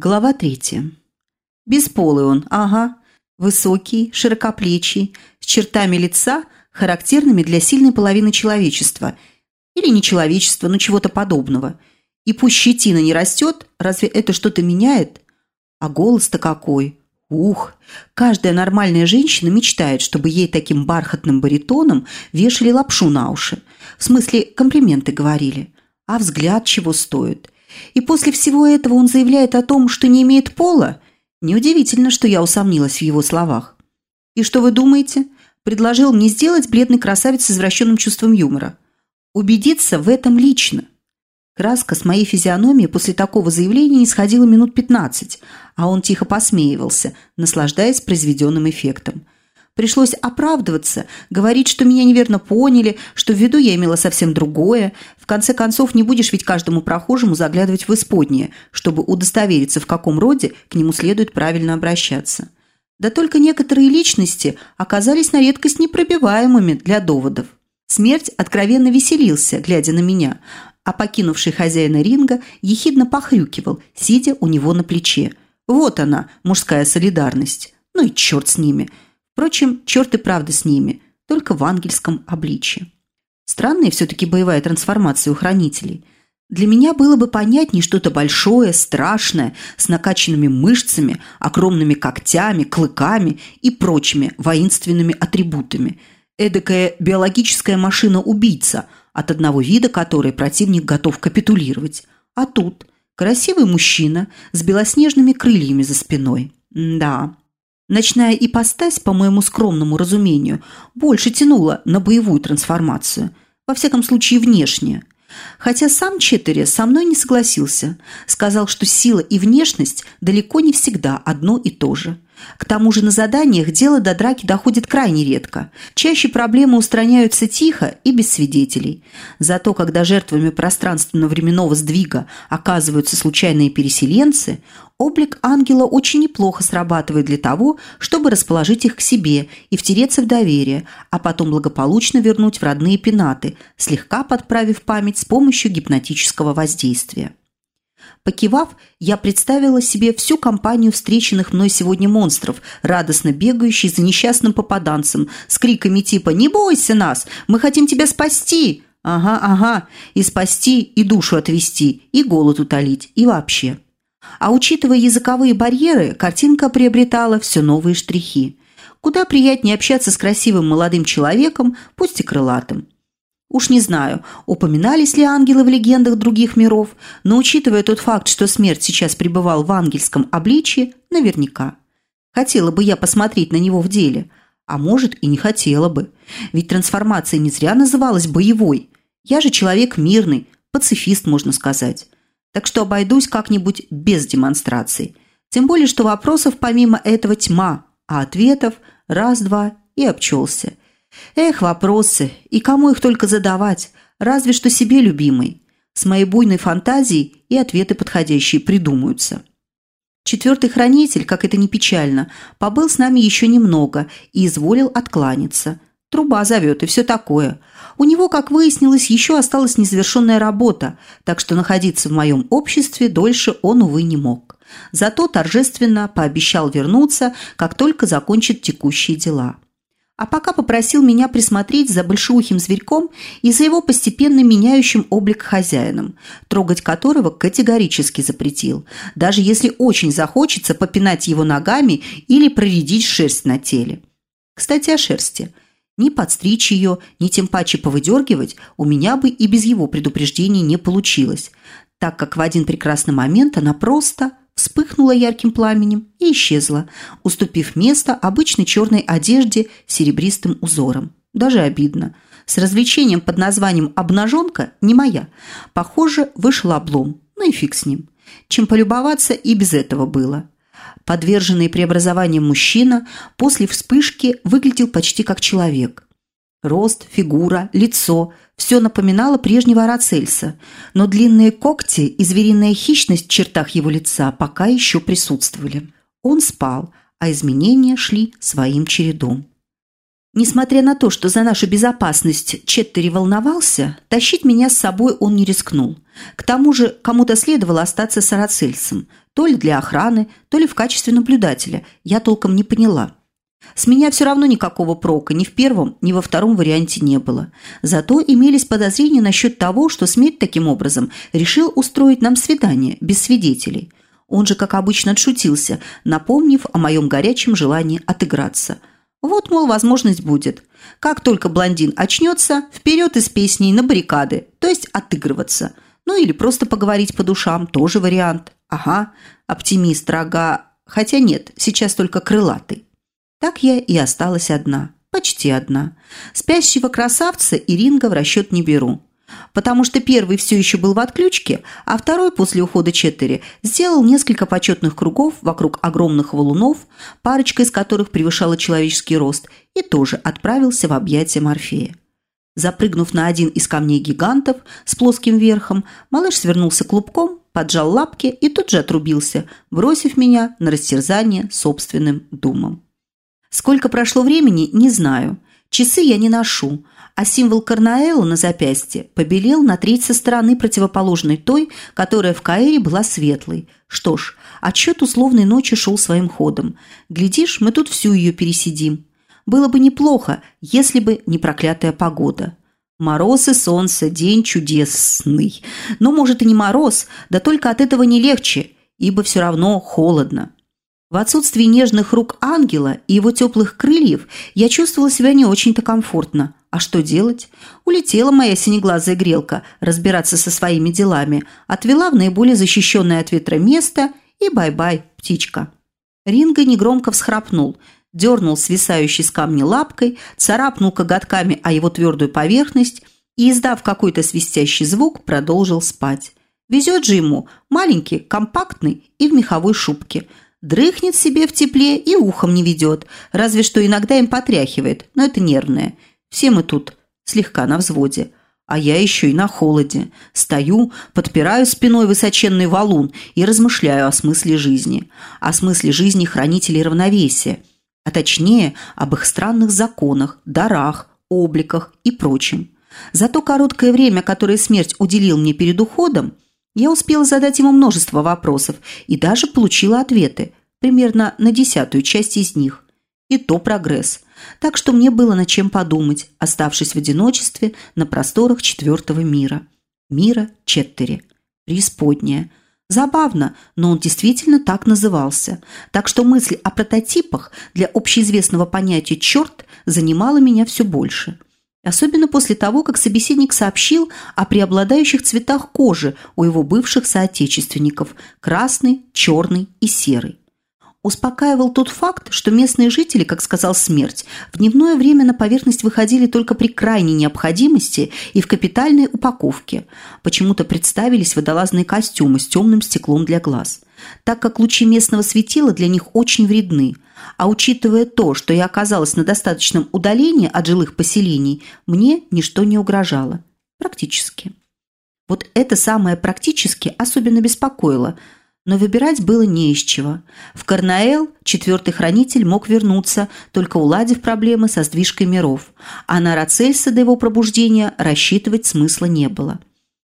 Глава третья. Бесполый он, ага. Высокий, широкоплечий, с чертами лица, характерными для сильной половины человечества. Или не человечества, но чего-то подобного. И пусть щетина не растет, разве это что-то меняет? А голос-то какой! Ух! Каждая нормальная женщина мечтает, чтобы ей таким бархатным баритоном вешали лапшу на уши. В смысле, комплименты говорили. А взгляд чего стоит? И после всего этого он заявляет о том, что не имеет пола? Неудивительно, что я усомнилась в его словах. И что вы думаете? Предложил мне сделать бледный красавец с извращенным чувством юмора. Убедиться в этом лично. Краска с моей физиономии после такого заявления не сходила минут пятнадцать, а он тихо посмеивался, наслаждаясь произведенным эффектом – Пришлось оправдываться, говорить, что меня неверно поняли, что в виду я имела совсем другое. В конце концов, не будешь ведь каждому прохожему заглядывать в исподнее, чтобы удостовериться, в каком роде к нему следует правильно обращаться. Да только некоторые личности оказались на редкость непробиваемыми для доводов. Смерть откровенно веселился, глядя на меня, а покинувший хозяина ринга ехидно похрюкивал, сидя у него на плече. Вот она, мужская солидарность. Ну и черт с ними – Впрочем, черт и правда с ними, только в ангельском обличье. Странная все-таки боевая трансформация у хранителей. Для меня было бы понятнее что-то большое, страшное, с накачанными мышцами, огромными когтями, клыками и прочими воинственными атрибутами. Эдакая биологическая машина-убийца, от одного вида которой противник готов капитулировать. А тут красивый мужчина с белоснежными крыльями за спиной. Да, Ночная ипостась, по моему скромному разумению, больше тянула на боевую трансформацию, во всяком случае внешне. Хотя сам Четыре со мной не согласился, сказал, что сила и внешность далеко не всегда одно и то же – к тому же на заданиях дело до драки доходит крайне редко. Чаще проблемы устраняются тихо и без свидетелей. Зато когда жертвами пространственно-временного сдвига оказываются случайные переселенцы, облик ангела очень неплохо срабатывает для того, чтобы расположить их к себе и втереться в доверие, а потом благополучно вернуть в родные пенаты, слегка подправив память с помощью гипнотического воздействия. Покивав, я представила себе всю компанию встреченных мной сегодня монстров, радостно бегающих за несчастным попаданцем, с криками типа «Не бойся нас! Мы хотим тебя спасти!» Ага, ага, и спасти, и душу отвести, и голод утолить, и вообще. А учитывая языковые барьеры, картинка приобретала все новые штрихи. Куда приятнее общаться с красивым молодым человеком, пусть и крылатым. Уж не знаю, упоминались ли ангелы в легендах других миров, но учитывая тот факт, что смерть сейчас пребывал в ангельском обличье, наверняка. Хотела бы я посмотреть на него в деле, а может и не хотела бы. Ведь трансформация не зря называлась боевой. Я же человек мирный, пацифист, можно сказать. Так что обойдусь как-нибудь без демонстраций. Тем более, что вопросов помимо этого тьма, а ответов раз-два и обчелся – Эх, вопросы. И кому их только задавать? Разве что себе любимой. С моей буйной фантазией и ответы подходящие придумаются. Четвертый хранитель, как это не печально, побыл с нами еще немного и изволил откланяться. Труба зовет и все такое. У него, как выяснилось, еще осталась незавершенная работа, так что находиться в моем обществе дольше он, увы, не мог. Зато торжественно пообещал вернуться, как только закончит текущие дела а пока попросил меня присмотреть за большеухим зверьком и за его постепенно меняющим облик хозяином, трогать которого категорически запретил, даже если очень захочется попинать его ногами или проредить шерсть на теле. Кстати, о шерсти. Ни подстричь ее, ни тем паче повыдергивать у меня бы и без его предупреждения не получилось, так как в один прекрасный момент она просто вспыхнула ярким пламенем и исчезла, уступив место обычной черной одежде с серебристым узором. Даже обидно. С развлечением под названием «обнаженка» не моя. Похоже, вышел облом. Ну и фиг с ним. Чем полюбоваться и без этого было. Подверженный преобразованиям мужчина после вспышки выглядел почти как человек. Рост, фигура, лицо – все напоминало прежнего Арацельса, но длинные когти и звериная хищность в чертах его лица пока еще присутствовали. Он спал, а изменения шли своим чередом. Несмотря на то, что за нашу безопасность Четтери волновался, тащить меня с собой он не рискнул. К тому же кому-то следовало остаться с Арацельсом, то ли для охраны, то ли в качестве наблюдателя, я толком не поняла. С меня все равно никакого прока ни в первом, ни во втором варианте не было. Зато имелись подозрения насчет того, что Смерть таким образом решил устроить нам свидание без свидетелей. Он же, как обычно, отшутился, напомнив о моем горячем желании отыграться – вот, мол, возможность будет. Как только блондин очнется, вперед из песней на баррикады, то есть отыгрываться. Ну или просто поговорить по душам, тоже вариант. Ага, оптимист, рога. Хотя нет, сейчас только крылатый. Так я и осталась одна. Почти одна. Спящего красавца и ринга в расчет не беру потому что первый все еще был в отключке, а второй после ухода Четтери сделал несколько почетных кругов вокруг огромных валунов, парочка из которых превышала человеческий рост, и тоже отправился в объятия Морфея. Запрыгнув на один из камней гигантов с плоским верхом, малыш свернулся клубком, поджал лапки и тут же отрубился, бросив меня на растерзание собственным думом. Сколько прошло времени, не знаю. Часы я не ношу, а символ Карнаэла на запястье побелел на треть со стороны противоположной той, которая в Каэре была светлой. Что ж, отчет условной ночи шел своим ходом. Глядишь, мы тут всю ее пересидим. Было бы неплохо, если бы не проклятая погода. Мороз и солнце, день чудесный. Но, может, и не мороз, да только от этого не легче, ибо все равно холодно. В отсутствии нежных рук ангела и его теплых крыльев я чувствовала себя не очень-то комфортно. А что делать? Улетела моя синеглазая грелка разбираться со своими делами, отвела в наиболее защищенное от ветра место и бай-бай, птичка. Ринга негромко всхрапнул, дернул свисающей с камня лапкой, царапнул коготками о его твердую поверхность и, издав какой-то свистящий звук, продолжил спать. Везет же ему, маленький, компактный и в меховой шубке. Дрыхнет себе в тепле и ухом не ведет, разве что иногда им потряхивает, но это нервное – все мы тут слегка на взводе. А я еще и на холоде. Стою, подпираю спиной высоченный валун и размышляю о смысле жизни. О смысле жизни хранителей равновесия. А точнее, об их странных законах, дарах, обликах и прочем. За то короткое время, которое смерть уделил мне перед уходом, я успела задать ему множество вопросов и даже получила ответы, примерно на десятую часть из них. И то прогресс – так что мне было над чем подумать, оставшись в одиночестве на просторах четвертого мира. Мира Четтери. Преисподняя. Забавно, но он действительно так назывался. Так что мысль о прототипах для общеизвестного понятия «черт» занимала меня все больше. Особенно после того, как собеседник сообщил о преобладающих цветах кожи у его бывших соотечественников – красный, черный и серый. Успокаивал тот факт, что местные жители, как сказал смерть, в дневное время на поверхность выходили только при крайней необходимости и в капитальной упаковке. Почему-то представились водолазные костюмы с темным стеклом для глаз. Так как лучи местного светила для них очень вредны. А учитывая то, что я оказалась на достаточном удалении от жилых поселений, мне ничто не угрожало. Практически. Вот это самое практически особенно беспокоило – но выбирать было не из чего. В Карнаэл четвертый хранитель мог вернуться, только уладив проблемы со сдвижкой миров, а на Рацельса до его пробуждения рассчитывать смысла не было.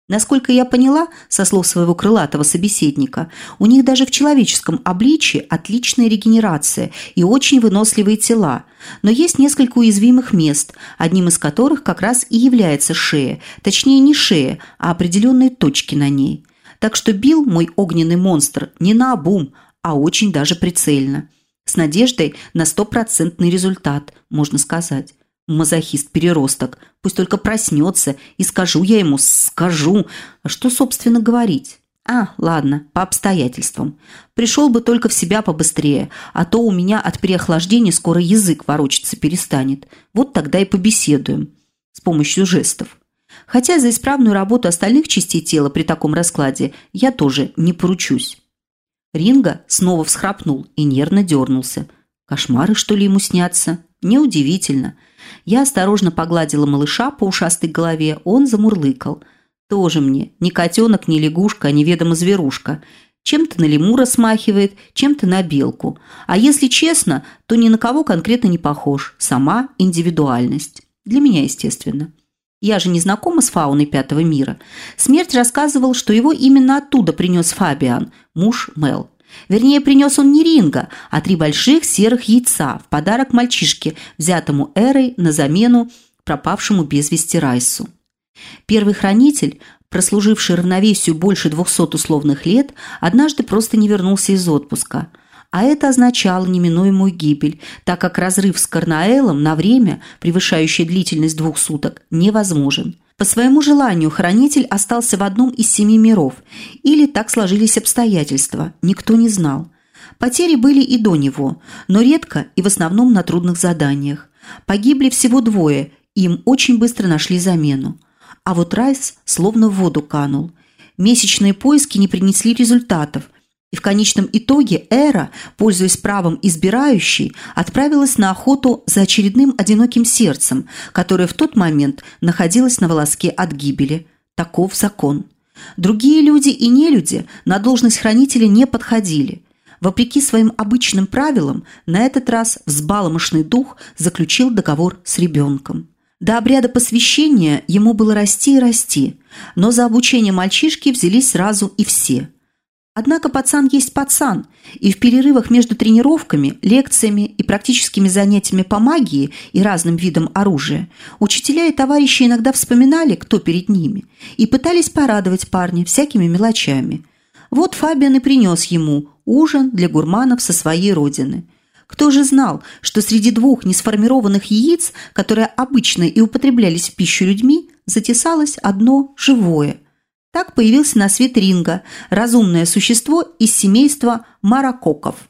Насколько я поняла, со слов своего крылатого собеседника, у них даже в человеческом обличии отличная регенерация и очень выносливые тела, но есть несколько уязвимых мест, одним из которых как раз и является шея, точнее не шея, а определенные точки на ней. Так что бил мой огненный монстр не на обум, а очень даже прицельно. С надеждой на стопроцентный результат, можно сказать. Мазохист-переросток. Пусть только проснется, и скажу я ему, скажу. А что, собственно, говорить? А, ладно, по обстоятельствам. Пришел бы только в себя побыстрее, а то у меня от переохлаждения скоро язык ворочаться перестанет. Вот тогда и побеседуем. С помощью жестов. Хотя за исправную работу остальных частей тела при таком раскладе я тоже не поручусь. Ринга снова всхрапнул и нервно дернулся. Кошмары, что ли, ему снятся? Неудивительно. Я осторожно погладила малыша по ушастой голове, он замурлыкал. Тоже мне, ни котенок, ни лягушка, а неведомо зверушка. Чем-то на лемура смахивает, чем-то на белку. А если честно, то ни на кого конкретно не похож. Сама индивидуальность. Для меня, естественно. Я же не знакома с фауной пятого мира. Смерть рассказывал, что его именно оттуда принес Фабиан, муж Мел. Вернее, принес он не ринга, а три больших серых яйца в подарок мальчишке, взятому Эрой на замену пропавшему без вести Райсу. Первый хранитель, прослуживший равновесию больше двухсот условных лет, однажды просто не вернулся из отпуска. А это означало неминуемую гибель, так как разрыв с Карнаэлом на время, превышающее длительность двух суток, невозможен. По своему желанию хранитель остался в одном из семи миров, или так сложились обстоятельства, никто не знал. Потери были и до него, но редко и в основном на трудных заданиях. Погибли всего двое, им очень быстро нашли замену. А вот Райс словно в воду канул. Месячные поиски не принесли результатов, и в конечном итоге Эра, пользуясь правом избирающей, отправилась на охоту за очередным одиноким сердцем, которое в тот момент находилось на волоске от гибели. Таков закон. Другие люди и нелюди на должность хранителя не подходили. Вопреки своим обычным правилам, на этот раз взбаломошный дух заключил договор с ребенком. До обряда посвящения ему было расти и расти, но за обучение мальчишки взялись сразу и все. Однако пацан есть пацан, и в перерывах между тренировками, лекциями и практическими занятиями по магии и разным видам оружия учителя и товарищи иногда вспоминали, кто перед ними, и пытались порадовать парня всякими мелочами. Вот Фабиан и принес ему ужин для гурманов со своей родины – кто же знал, что среди двух несформированных яиц, которые обычно и употреблялись в пищу людьми, затесалось одно живое. Так появился на свет Ринга, разумное существо из семейства маракоков.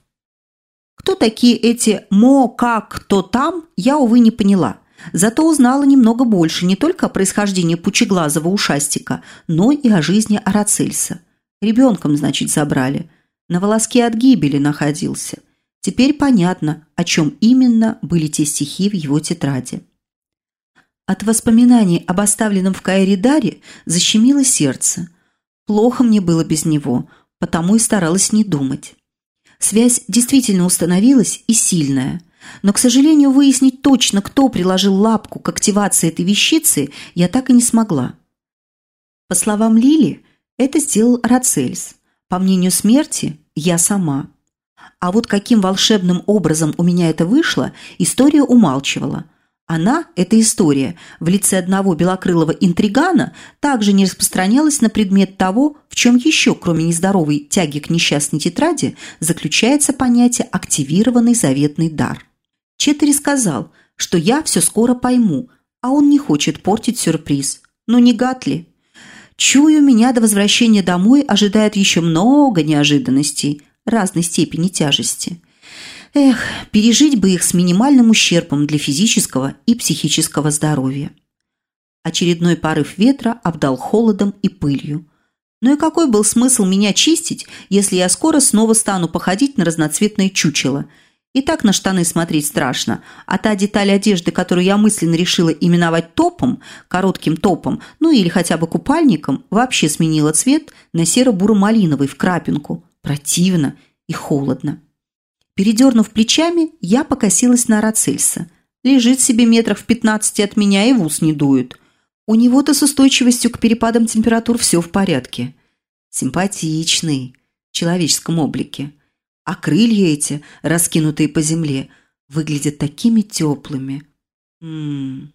Кто такие эти «мо», «как», «кто там», я, увы, не поняла. Зато узнала немного больше не только о происхождении пучеглазого ушастика, но и о жизни Арацельса. Ребенком, значит, забрали. На волоске от гибели находился. Теперь понятно, о чем именно были те стихи в его тетради. От воспоминаний об оставленном в Каире Даре защемило сердце. Плохо мне было без него, потому и старалась не думать. Связь действительно установилась и сильная. Но, к сожалению, выяснить точно, кто приложил лапку к активации этой вещицы, я так и не смогла. По словам Лили, это сделал Рацельс. По мнению смерти, я сама – а вот каким волшебным образом у меня это вышло, история умалчивала. Она, эта история, в лице одного белокрылого интригана также не распространялась на предмет того, в чем еще, кроме нездоровой тяги к несчастной тетради, заключается понятие «активированный заветный дар». Четтери сказал, что я все скоро пойму, а он не хочет портить сюрприз. Ну не гад ли? Чую, меня до возвращения домой ожидает еще много неожиданностей, разной степени тяжести. Эх, пережить бы их с минимальным ущербом для физического и психического здоровья. Очередной порыв ветра обдал холодом и пылью. Ну и какой был смысл меня чистить, если я скоро снова стану походить на разноцветное чучело? И так на штаны смотреть страшно, а та деталь одежды, которую я мысленно решила именовать топом, коротким топом, ну или хотя бы купальником, вообще сменила цвет на серо-буро-малиновый в крапинку. Противно и холодно. Передернув плечами, я покосилась на Рацельса. Лежит себе метров в пятнадцати от меня и в ус не дует. У него-то с устойчивостью к перепадам температур все в порядке. Симпатичный, в человеческом облике. А крылья эти, раскинутые по земле, выглядят такими теплыми. Ммм,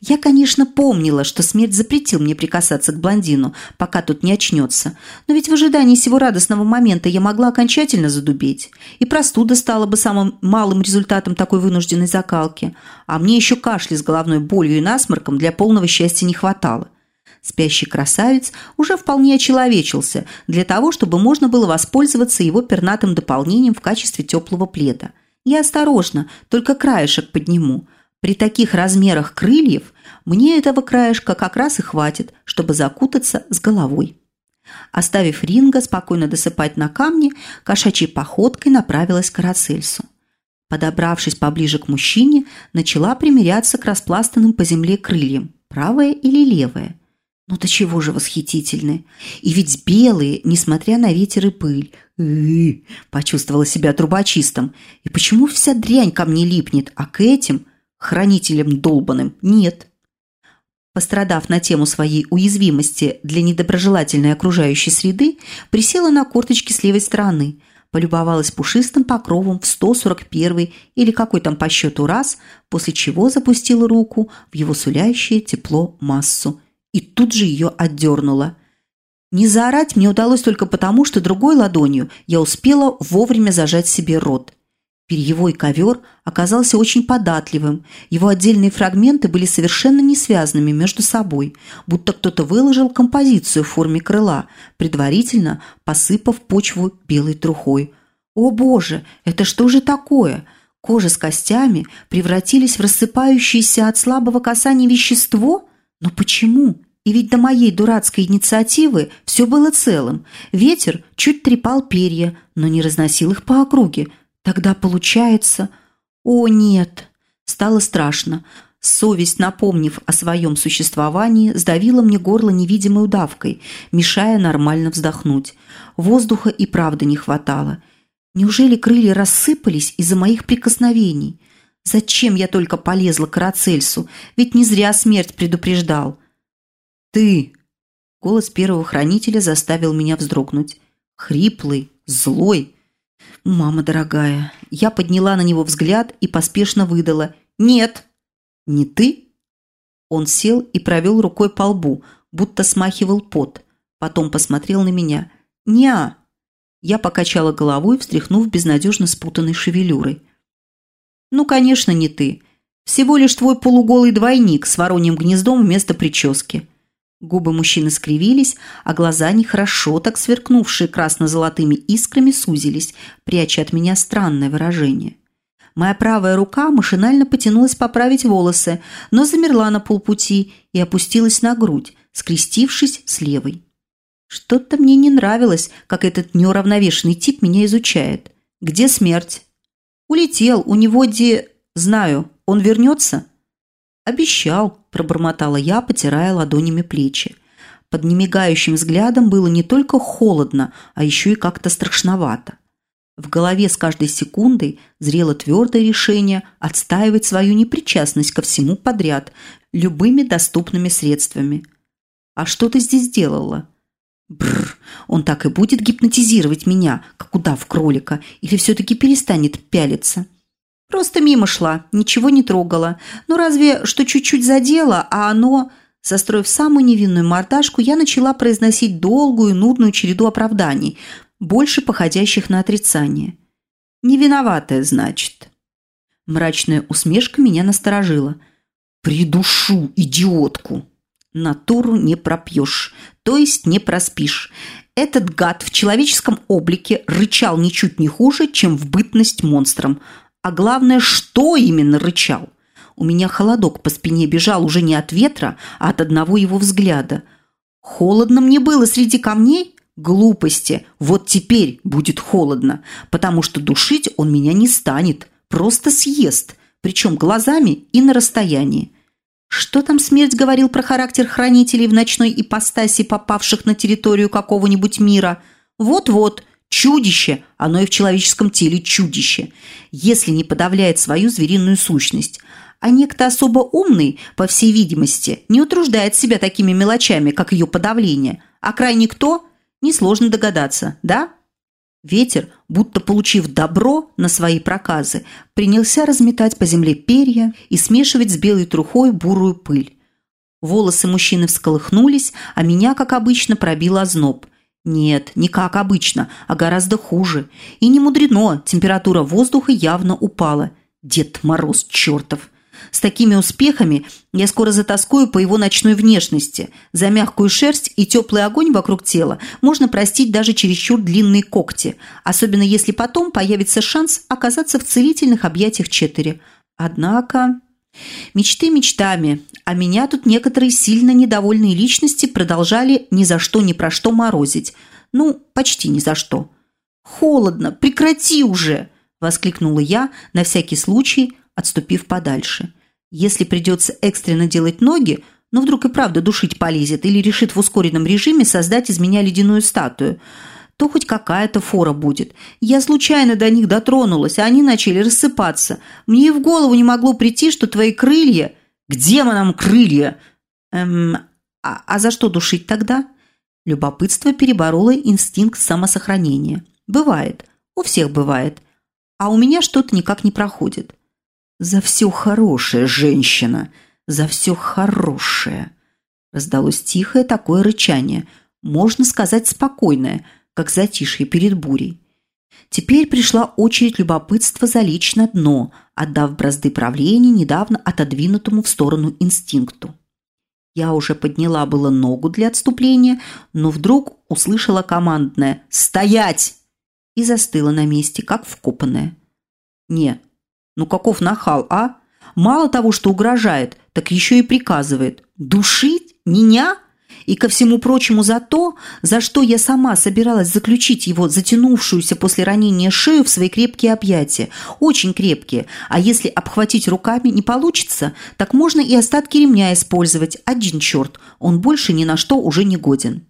я, конечно, помнила, что смерть запретил мне прикасаться к блондину, пока тут не очнется. Но ведь в ожидании сего радостного момента я могла окончательно задубеть. И простуда стала бы самым малым результатом такой вынужденной закалки. А мне еще кашля с головной болью и насморком для полного счастья не хватало. Спящий красавец уже вполне очеловечился для того, чтобы можно было воспользоваться его пернатым дополнением в качестве теплого пледа. Я осторожно, только краешек подниму – при таких размерах крыльев мне этого краешка как раз и хватит, чтобы закутаться с головой. Оставив Ринга спокойно досыпать на камне, кошачьей походкой направилась к Карацельсу. Подобравшись поближе к мужчине, начала примеряться к распластанным по земле крыльям, правое или левое. Ну до чего же восхитительны. И ведь белые, несмотря на ветер и пыль. Почувствовала себя трубочистом. И почему вся дрянь ко мне липнет, а к этим, хранителям долбаным, нет? Пострадав на тему своей уязвимости для недоброжелательной окружающей среды, присела на корточки с левой стороны, полюбовалась пушистым покровом в 141 или какой там по счету раз, после чего запустила руку в его сулящее тепло массу и тут же ее отдернула. Не заорать мне удалось только потому, что другой ладонью я успела вовремя зажать себе рот. Перьевой ковер оказался очень податливым, его отдельные фрагменты были совершенно не связанными между собой, будто кто-то выложил композицию в форме крыла, предварительно посыпав почву белой трухой. О боже, это что же такое? Кожа с костями превратились в рассыпающееся от слабого касания вещество – но почему? И ведь до моей дурацкой инициативы все было целым. Ветер чуть трепал перья, но не разносил их по округе. Тогда получается... О, нет! Стало страшно. Совесть, напомнив о своем существовании, сдавила мне горло невидимой удавкой, мешая нормально вздохнуть. Воздуха и правда не хватало. Неужели крылья рассыпались из-за моих прикосновений? Зачем я только полезла к Арацельсу? Ведь не зря смерть предупреждал. «Ты!» Голос первого хранителя заставил меня вздрогнуть. Хриплый, злой. «Мама дорогая!» Я подняла на него взгляд и поспешно выдала. «Нет!» «Не ты?» Он сел и провел рукой по лбу, будто смахивал пот. Потом посмотрел на меня. «Не-а!» Я покачала головой, встряхнув безнадежно спутанной шевелюрой. «Ну, конечно, не ты. Всего лишь твой полуголый двойник с вороньим гнездом вместо прически». Губы мужчины скривились, а глаза, нехорошо так сверкнувшие красно-золотыми искрами, сузились, пряча от меня странное выражение. Моя правая рука машинально потянулась поправить волосы, но замерла на полпути и опустилась на грудь, скрестившись с левой. Что-то мне не нравилось, как этот неуравновешенный тип меня изучает. Где смерть? «Улетел, у него де... Знаю, он вернется?» «Обещал», – пробормотала я, потирая ладонями плечи. Под немигающим взглядом было не только холодно, а еще и как-то страшновато. В голове с каждой секундой зрело твердое решение отстаивать свою непричастность ко всему подряд, любыми доступными средствами. «А что ты здесь делала?» Бррр, он так и будет гипнотизировать меня, как удав кролика, или все-таки перестанет пялиться. Просто мимо шла, ничего не трогала. Ну разве что чуть-чуть задела, а оно... Состроив самую невинную мордашку, я начала произносить долгую, нудную череду оправданий, больше походящих на отрицание. «Не виноватая, значит». Мрачная усмешка меня насторожила. «Придушу, идиотку!» Натуру не пропьешь, то есть не проспишь. Этот гад в человеческом облике рычал ничуть не хуже, чем в бытность монстром. А главное, что именно рычал? У меня холодок по спине бежал уже не от ветра, а от одного его взгляда. Холодно мне было среди камней? Глупости. Вот теперь будет холодно, потому что душить он меня не станет, просто съест, причем глазами и на расстоянии. Что там смерть говорил про характер хранителей в ночной ипостаси, попавших на территорию какого-нибудь мира? Вот-вот, чудище, оно и в человеческом теле чудище, если не подавляет свою звериную сущность. А некто особо умный, по всей видимости, не утруждает себя такими мелочами, как ее подавление. А крайне кто? Несложно догадаться, да? Ветер, будто получив добро на свои проказы, принялся разметать по земле перья и смешивать с белой трухой бурую пыль. Волосы мужчины всколыхнулись, а меня, как обычно, пробил озноб. Нет, не как обычно, а гораздо хуже. И не мудрено, температура воздуха явно упала. Дед Мороз чертов! С такими успехами я скоро затаскую по его ночной внешности. За мягкую шерсть и теплый огонь вокруг тела можно простить даже чересчур длинные когти, особенно если потом появится шанс оказаться в целительных объятиях Четыре. Однако... Мечты мечтами, а меня тут некоторые сильно недовольные личности продолжали ни за что ни про что морозить. Ну, почти ни за что. «Холодно! Прекрати уже!» – воскликнула я, на всякий случай отступив подальше. Если придется экстренно делать ноги, Ну, вдруг и правда душить полезет или решит в ускоренном режиме создать из меня ледяную статую. То хоть какая-то фора будет. Я случайно до них дотронулась, а они начали рассыпаться. Мне и в голову не могло прийти, что твои крылья... К демонам крылья! Эм, а, а за что душить тогда? Любопытство перебороло инстинкт самосохранения. Бывает. У всех бывает. А у меня что-то никак не проходит. За все хорошее, женщина! За все хорошее! Раздалось тихое такое рычание. Можно сказать спокойное, как затишье перед бурей. Теперь пришла очередь любопытства залечь на дно, отдав бразды правления недавно отодвинутому в сторону инстинкту. Я уже подняла было ногу для отступления, но вдруг услышала командное «Стоять!» и застыла на месте, как вкопанная. «Не, ну каков нахал, а? Мало того, что угрожает, так еще и приказывает. Душить? Меня?» И ко всему прочему за то, за что я сама собиралась заключить его затянувшуюся после ранения шею в свои крепкие объятия. Очень крепкие. А если обхватить руками не получится, так можно и остатки ремня использовать. Один черт, он больше ни на что уже не годен.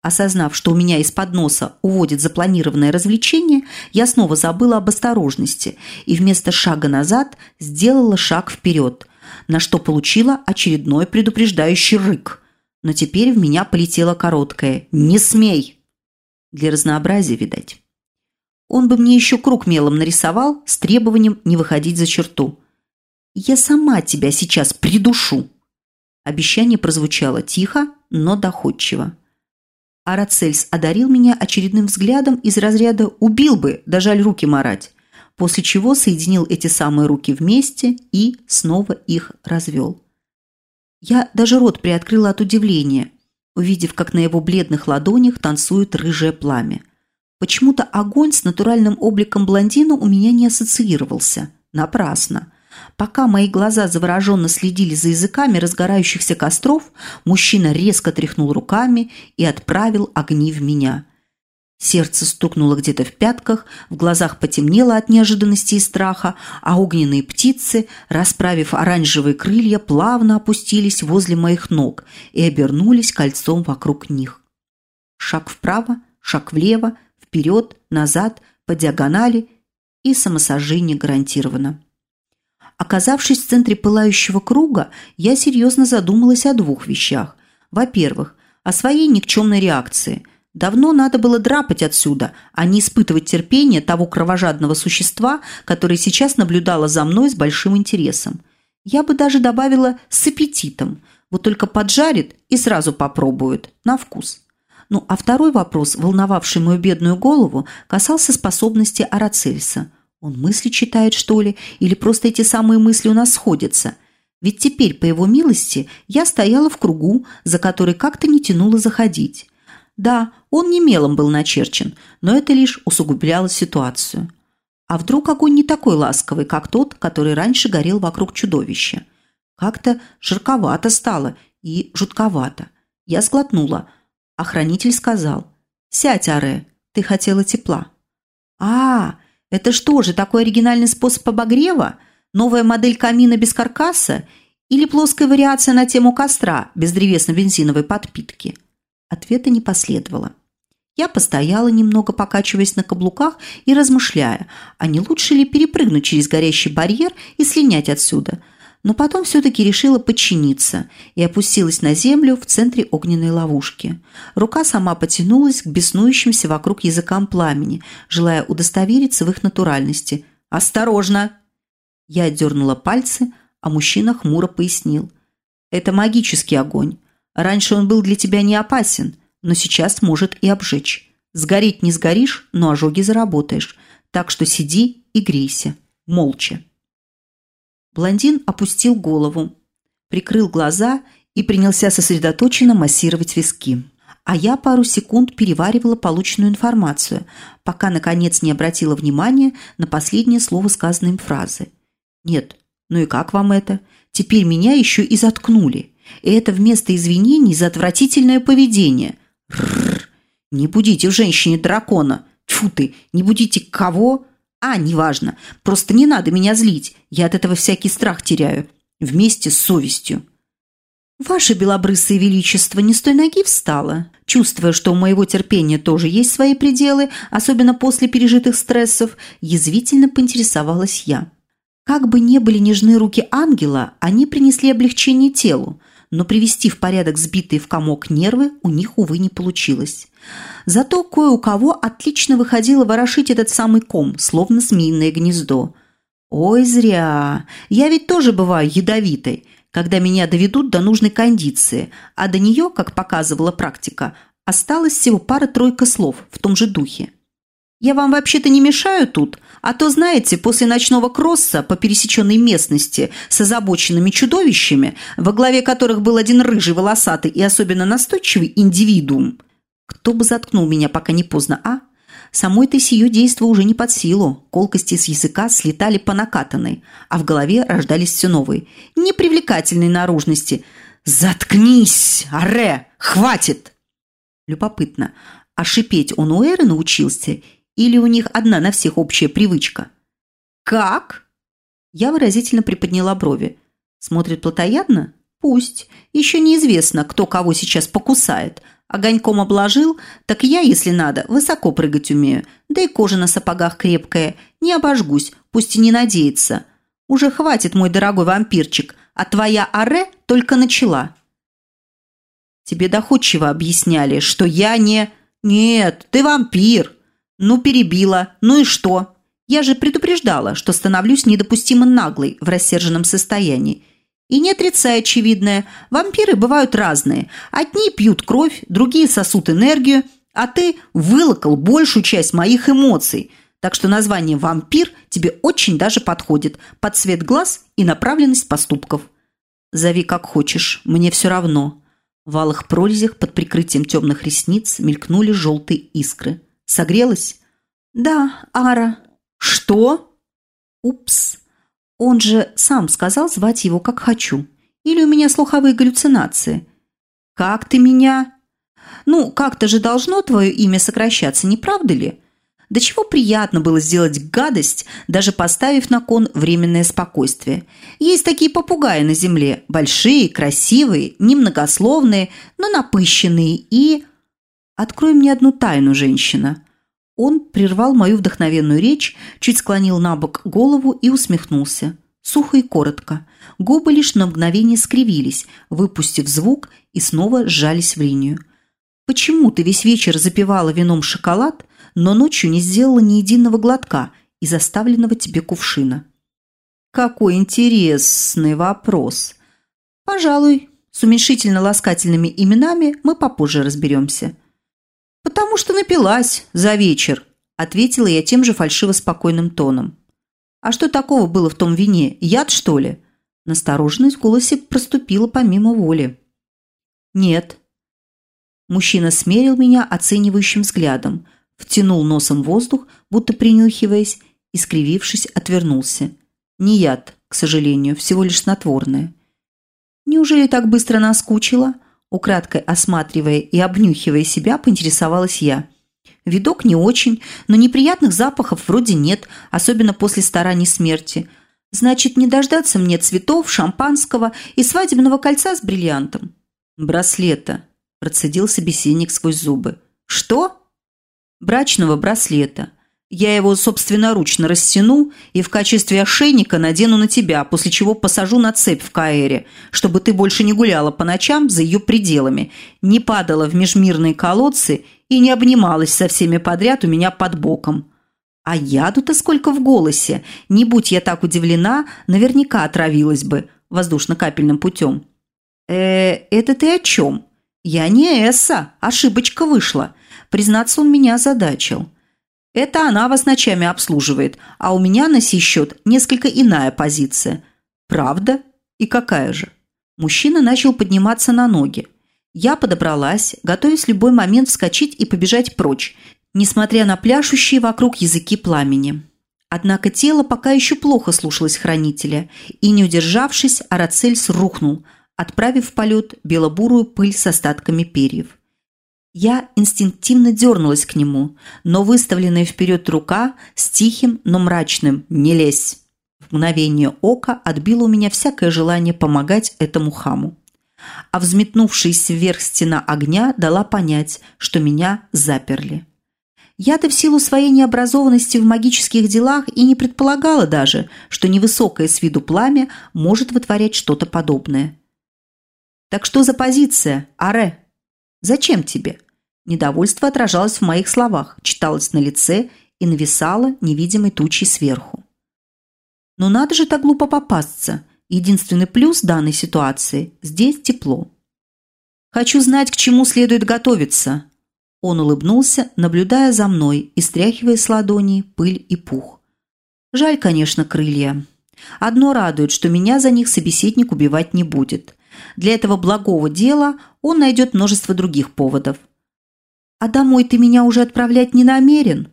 Осознав, что у меня из-под носа уводит запланированное развлечение, я снова забыла об осторожности и вместо шага назад сделала шаг вперед, на что получила очередной предупреждающий рык – но теперь в меня полетело короткое «Не смей!» Для разнообразия, видать. Он бы мне еще круг мелом нарисовал с требованием не выходить за черту. «Я сама тебя сейчас придушу!» Обещание прозвучало тихо, но доходчиво. Арацельс одарил меня очередным взглядом из разряда «убил бы, да жаль руки марать», после чего соединил эти самые руки вместе и снова их развел. Я даже рот приоткрыла от удивления, увидев, как на его бледных ладонях танцует рыжее пламя. Почему-то огонь с натуральным обликом блондина у меня не ассоциировался. Напрасно. Пока мои глаза завороженно следили за языками разгорающихся костров, мужчина резко тряхнул руками и отправил огни в меня. Сердце стукнуло где-то в пятках, в глазах потемнело от неожиданности и страха, а огненные птицы, расправив оранжевые крылья, плавно опустились возле моих ног и обернулись кольцом вокруг них. Шаг вправо, шаг влево, вперед, назад, по диагонали и самосожжение гарантировано. Оказавшись в центре пылающего круга, я серьезно задумалась о двух вещах. Во-первых, о своей никчемной реакции – Давно надо было драпать отсюда, а не испытывать терпение того кровожадного существа, которое сейчас наблюдало за мной с большим интересом. Я бы даже добавила с аппетитом, вот только поджарит и сразу попробует, на вкус. Ну, а второй вопрос, волновавший мою бедную голову, касался способности Арацельса. Он мысли читает, что ли, или просто эти самые мысли у нас сходятся? Ведь теперь, по его милости, я стояла в кругу, за который как-то не тянуло заходить. Да, он не мелом был начерчен, но это лишь усугубляло ситуацию. А вдруг огонь не такой ласковый, как тот, который раньше горел вокруг чудовища? Как-то жарковато стало и жутковато. Я сглотнула. Охранитель сказал. «Сядь, Аре, ты хотела тепла». «А, это что же, такой оригинальный способ обогрева? Новая модель камина без каркаса? Или плоская вариация на тему костра без древесно-бензиновой подпитки?» Ответа не последовало. Я постояла немного, покачиваясь на каблуках и размышляя, а не лучше ли перепрыгнуть через горящий барьер и слинять отсюда. Но потом все-таки решила подчиниться и опустилась на землю в центре огненной ловушки. Рука сама потянулась к беснующимся вокруг языкам пламени, желая удостовериться в их натуральности. «Осторожно!» Я отдернула пальцы, а мужчина хмуро пояснил. «Это магический огонь. Раньше он был для тебя не опасен, но сейчас может и обжечь. Сгореть не сгоришь, но ожоги заработаешь. Так что сиди и грейся. Молча. Блондин опустил голову, прикрыл глаза и принялся сосредоточенно массировать виски. А я пару секунд переваривала полученную информацию, пока, наконец, не обратила внимания на последнее слово сказанной им фразы. «Нет, ну и как вам это? Теперь меня еще и заткнули. И это вместо извинений за отвратительное поведение. Рррр. Не будите в женщине дракона. Тьфу ты, не будите кого? А, неважно. Просто не надо меня злить. Я от этого всякий страх теряю. Вместе с совестью. «Ваше белобрысое величество не с той ноги встало?» Чувствуя, что у моего терпения тоже есть свои пределы, особенно после пережитых стрессов, язвительно поинтересовалась я. Как бы не были нежны руки ангела, они принесли облегчение телу, но привести в порядок сбитые в комок нервы у них, увы, не получилось. Зато кое у кого отлично выходило ворошить этот самый ком, словно змеиное гнездо. Ой, зря. Я ведь тоже бываю ядовитой, когда меня доведут до нужной кондиции, а до нее, как показывала практика, осталось всего пара-тройка слов в том же духе. Я вам вообще-то не мешаю тут, а то, знаете, после ночного кросса по пересеченной местности с озабоченными чудовищами, во главе которых был один рыжий, волосатый и особенно настойчивый индивидуум, кто бы заткнул меня, пока не поздно, а? Самой-то сию действо уже не под силу. Колкости с языка слетали по накатанной, а в голове рождались все новые, непривлекательной наружности. «Заткнись, Аре! Хватит!» Любопытно, а шипеть он у Эры научился или у них одна на всех общая привычка? «Как?» Я выразительно приподняла брови. «Смотрит плотоядно? Пусть. Еще неизвестно, кто кого сейчас покусает, Огоньком обложил, так я, если надо, высоко прыгать умею. Да и кожа на сапогах крепкая. Не обожгусь, пусть и не надеется. Уже хватит, мой дорогой вампирчик, а твоя аре только начала. Тебе доходчиво объясняли, что я не... Нет, ты вампир. Ну, перебила. Ну и что? Я же предупреждала, что становлюсь недопустимо наглой в рассерженном состоянии. И не отрицай очевидное, вампиры бывают разные. Одни пьют кровь, другие сосут энергию, а ты вылокал большую часть моих эмоций. Так что название «вампир» тебе очень даже подходит под цвет глаз и направленность поступков. Зови как хочешь, мне все равно. В алых прорезях под прикрытием темных ресниц мелькнули желтые искры. Согрелась? Да, Ара. Что? Упс. Он же сам сказал звать его как хочу. Или у меня слуховые галлюцинации? Как ты меня? Ну, как-то же должно твое имя сокращаться, не правда ли? До чего приятно было сделать гадость, даже поставив на кон временное спокойствие. Есть такие попугаи на земле, большие, красивые, немногословные, но напыщенные и... Открой мне одну тайну, женщина. Он прервал мою вдохновенную речь, чуть склонил на бок голову и усмехнулся. Сухо и коротко. Губы лишь на мгновение скривились, выпустив звук и снова сжались в линию. «Почему ты весь вечер запивала вином шоколад, но ночью не сделала ни единого глотка из оставленного тебе кувшина?» «Какой интересный вопрос!» «Пожалуй, с уменьшительно-ласкательными именами мы попозже разберемся». «Потому что напилась за вечер», – ответила я тем же фальшиво-спокойным тоном. «А что такого было в том вине? Яд, что ли?» Настороженность в голосе проступила помимо воли. «Нет». Мужчина смерил меня оценивающим взглядом, втянул носом воздух, будто принюхиваясь, и, скривившись, отвернулся. «Не яд, к сожалению, всего лишь снотворное». «Неужели так быстро наскучила?» Украдкой осматривая и обнюхивая себя, поинтересовалась я. Видок не очень, но неприятных запахов вроде нет, особенно после стараний смерти. Значит, не дождаться мне цветов, шампанского и свадебного кольца с бриллиантом. Браслета, процедил собеседник сквозь зубы. Что? Брачного браслета. Я его собственноручно растяну и в качестве ошейника надену на тебя, после чего посажу на цепь в Каэре, чтобы ты больше не гуляла по ночам за ее пределами, не падала в межмирные колодцы и не обнималась со всеми подряд у меня под боком. А яду-то сколько в голосе. Не будь я так удивлена, наверняка отравилась бы воздушно-капельным путем. э это ты о чем? Я не Эсса, ошибочка вышла. Признаться, он меня озадачил. Это она вас ночами обслуживает, а у меня на сей счет несколько иная позиция. Правда? И какая же? Мужчина начал подниматься на ноги. Я подобралась, готовясь в любой момент вскочить и побежать прочь, несмотря на пляшущие вокруг языки пламени. Однако тело пока еще плохо слушалось хранителя, и, не удержавшись, Арацельс рухнул, отправив в полет белобурую пыль с остатками перьев. Я инстинктивно дернулась к нему, но выставленная вперед рука с тихим, но мрачным «не лезь» в мгновение ока отбило у меня всякое желание помогать этому хаму. а взметнувшаяся вверх стена огня дала понять, что меня заперли. Я-то в силу своей необразованности в магических делах и не предполагала даже, что невысокое с виду пламя может вытворять что-то подобное. «Так что за позиция, Аре? Зачем тебе?» Недовольство отражалось в моих словах, читалось на лице и нависало невидимой тучей сверху. Но надо же так глупо попасться. Единственный плюс данной ситуации – здесь тепло. Хочу знать, к чему следует готовиться. Он улыбнулся, наблюдая за мной и стряхивая с ладони пыль и пух. Жаль, конечно, крылья. Одно радует, что меня за них собеседник убивать не будет. Для этого благого дела он найдет множество других поводов. «А домой ты меня уже отправлять не намерен?»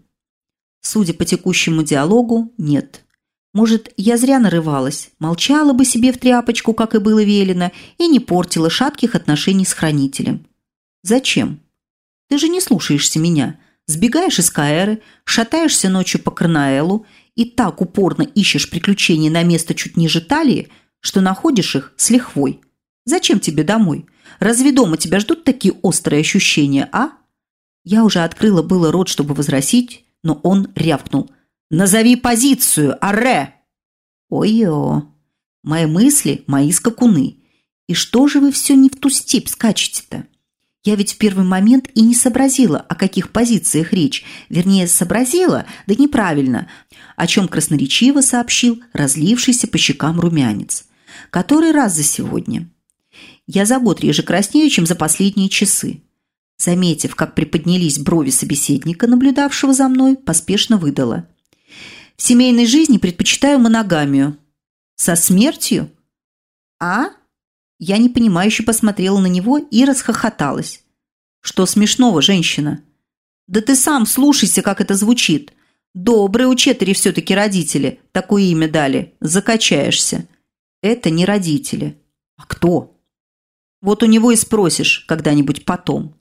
Судя по текущему диалогу, нет. Может, я зря нарывалась, молчала бы себе в тряпочку, как и было велено, и не портила шатких отношений с хранителем. Зачем? Ты же не слушаешься меня. Сбегаешь из Каэры, шатаешься ночью по Карнаэлу и так упорно ищешь приключения на место чуть ниже талии, что находишь их с лихвой. Зачем тебе домой? Разве дома тебя ждут такие острые ощущения, а? Я уже открыла было рот, чтобы возразить, но он рявкнул. Назови позицию, Аре!» «Ой-ё! Мои мысли – мои скакуны. И что же вы все не в ту степь скачете-то? Я ведь в первый момент и не сообразила, о каких позициях речь. Вернее, сообразила, да неправильно, о чем красноречиво сообщил разлившийся по щекам румянец. Который раз за сегодня. Я за год реже краснею, чем за последние часы. Заметив, как приподнялись брови собеседника, наблюдавшего за мной, поспешно выдала. В семейной жизни предпочитаю моногамию. Со смертью? А? Я непонимающе посмотрела на него и расхохоталась. Что смешного, женщина? Да ты сам слушайся, как это звучит. Добрые у Четыре все-таки родители. Такое имя дали. Закачаешься. Это не родители. А кто? Вот у него и спросишь когда-нибудь потом.